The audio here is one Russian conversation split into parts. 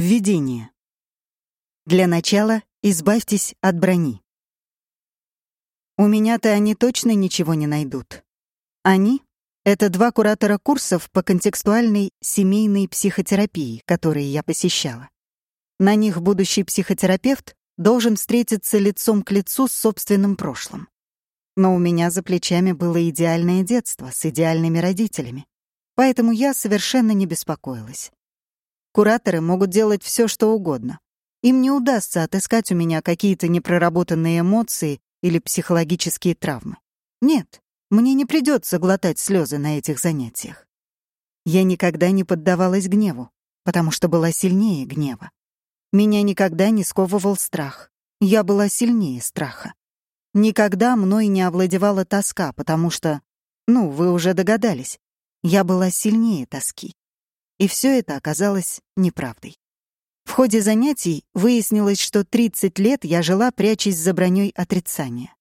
Введение. Для начала избавьтесь от брони. У меня-то они точно ничего не найдут. Они — это два куратора курсов по контекстуальной семейной психотерапии, которые я посещала. На них будущий психотерапевт должен встретиться лицом к лицу с собственным прошлым. Но у меня за плечами было идеальное детство с идеальными родителями, поэтому я совершенно не беспокоилась. Кураторы могут делать все, что угодно. Им не удастся отыскать у меня какие-то непроработанные эмоции или психологические травмы. Нет, мне не придется глотать слезы на этих занятиях. Я никогда не поддавалась гневу, потому что была сильнее гнева. Меня никогда не сковывал страх. Я была сильнее страха. Никогда мной не овладевала тоска, потому что, ну, вы уже догадались, я была сильнее тоски. И все это оказалось неправдой. В ходе занятий выяснилось, что 30 лет я жила, прячась за броней отрицания.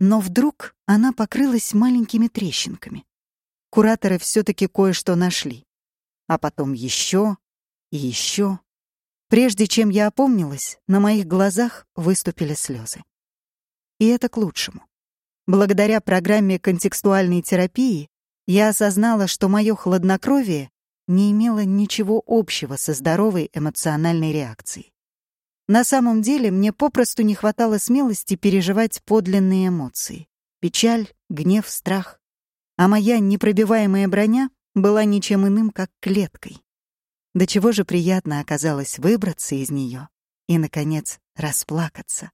Но вдруг она покрылась маленькими трещинками. Кураторы все таки кое-что нашли. А потом еще и еще. Прежде чем я опомнилась, на моих глазах выступили слезы. И это к лучшему. Благодаря программе контекстуальной терапии я осознала, что мое хладнокровие не имела ничего общего со здоровой эмоциональной реакцией. На самом деле мне попросту не хватало смелости переживать подлинные эмоции — печаль, гнев, страх. А моя непробиваемая броня была ничем иным, как клеткой. До чего же приятно оказалось выбраться из нее и, наконец, расплакаться.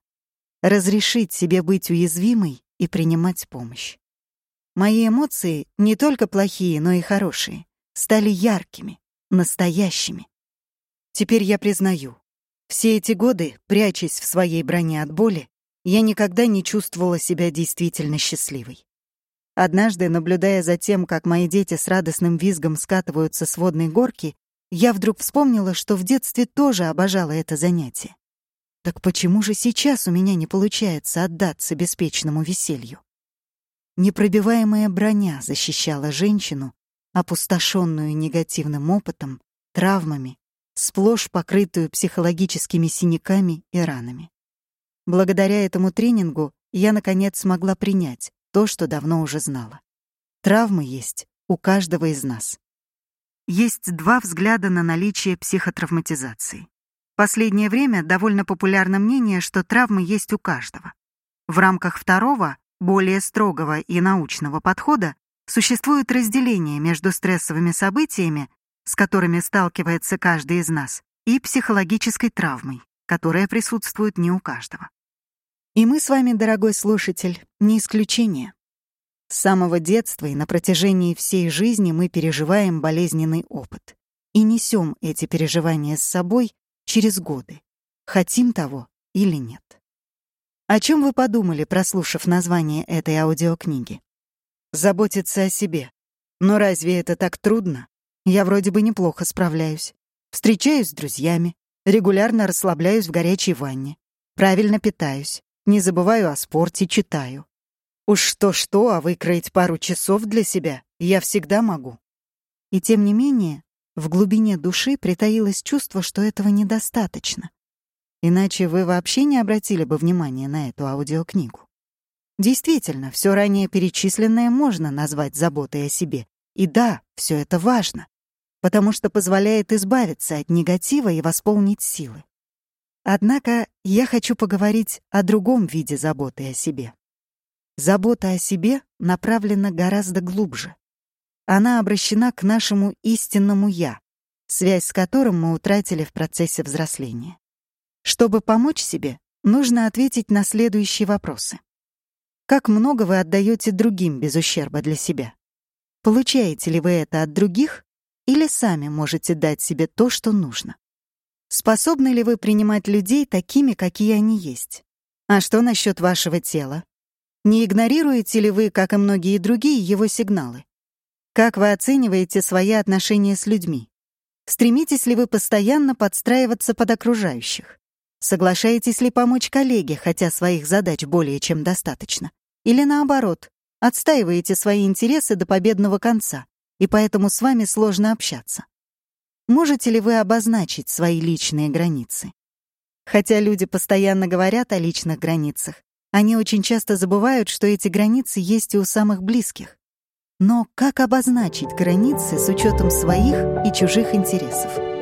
Разрешить себе быть уязвимой и принимать помощь. Мои эмоции не только плохие, но и хорошие стали яркими, настоящими. Теперь я признаю, все эти годы, прячась в своей броне от боли, я никогда не чувствовала себя действительно счастливой. Однажды, наблюдая за тем, как мои дети с радостным визгом скатываются с водной горки, я вдруг вспомнила, что в детстве тоже обожала это занятие. Так почему же сейчас у меня не получается отдаться беспечному веселью? Непробиваемая броня защищала женщину опустошенную негативным опытом, травмами, сплошь покрытую психологическими синяками и ранами. Благодаря этому тренингу я, наконец, смогла принять то, что давно уже знала. Травмы есть у каждого из нас. Есть два взгляда на наличие психотравматизации. Последнее время довольно популярно мнение, что травмы есть у каждого. В рамках второго, более строгого и научного подхода Существует разделение между стрессовыми событиями, с которыми сталкивается каждый из нас, и психологической травмой, которая присутствует не у каждого. И мы с вами, дорогой слушатель, не исключение. С самого детства и на протяжении всей жизни мы переживаем болезненный опыт и несем эти переживания с собой через годы, хотим того или нет. О чем вы подумали, прослушав название этой аудиокниги? Заботиться о себе. Но разве это так трудно? Я вроде бы неплохо справляюсь. Встречаюсь с друзьями, регулярно расслабляюсь в горячей ванне, правильно питаюсь, не забываю о спорте, читаю. Уж что-что, а выкроить пару часов для себя я всегда могу. И тем не менее, в глубине души притаилось чувство, что этого недостаточно. Иначе вы вообще не обратили бы внимания на эту аудиокнигу. Действительно, все ранее перечисленное можно назвать заботой о себе. И да, все это важно, потому что позволяет избавиться от негатива и восполнить силы. Однако я хочу поговорить о другом виде заботы о себе. Забота о себе направлена гораздо глубже. Она обращена к нашему истинному «я», связь с которым мы утратили в процессе взросления. Чтобы помочь себе, нужно ответить на следующие вопросы. Как много вы отдаете другим без ущерба для себя? Получаете ли вы это от других или сами можете дать себе то, что нужно? Способны ли вы принимать людей такими, какие они есть? А что насчет вашего тела? Не игнорируете ли вы, как и многие другие, его сигналы? Как вы оцениваете свои отношения с людьми? Стремитесь ли вы постоянно подстраиваться под окружающих? Соглашаетесь ли помочь коллеге, хотя своих задач более чем достаточно? Или наоборот, отстаиваете свои интересы до победного конца, и поэтому с вами сложно общаться. Можете ли вы обозначить свои личные границы? Хотя люди постоянно говорят о личных границах, они очень часто забывают, что эти границы есть и у самых близких. Но как обозначить границы с учетом своих и чужих интересов?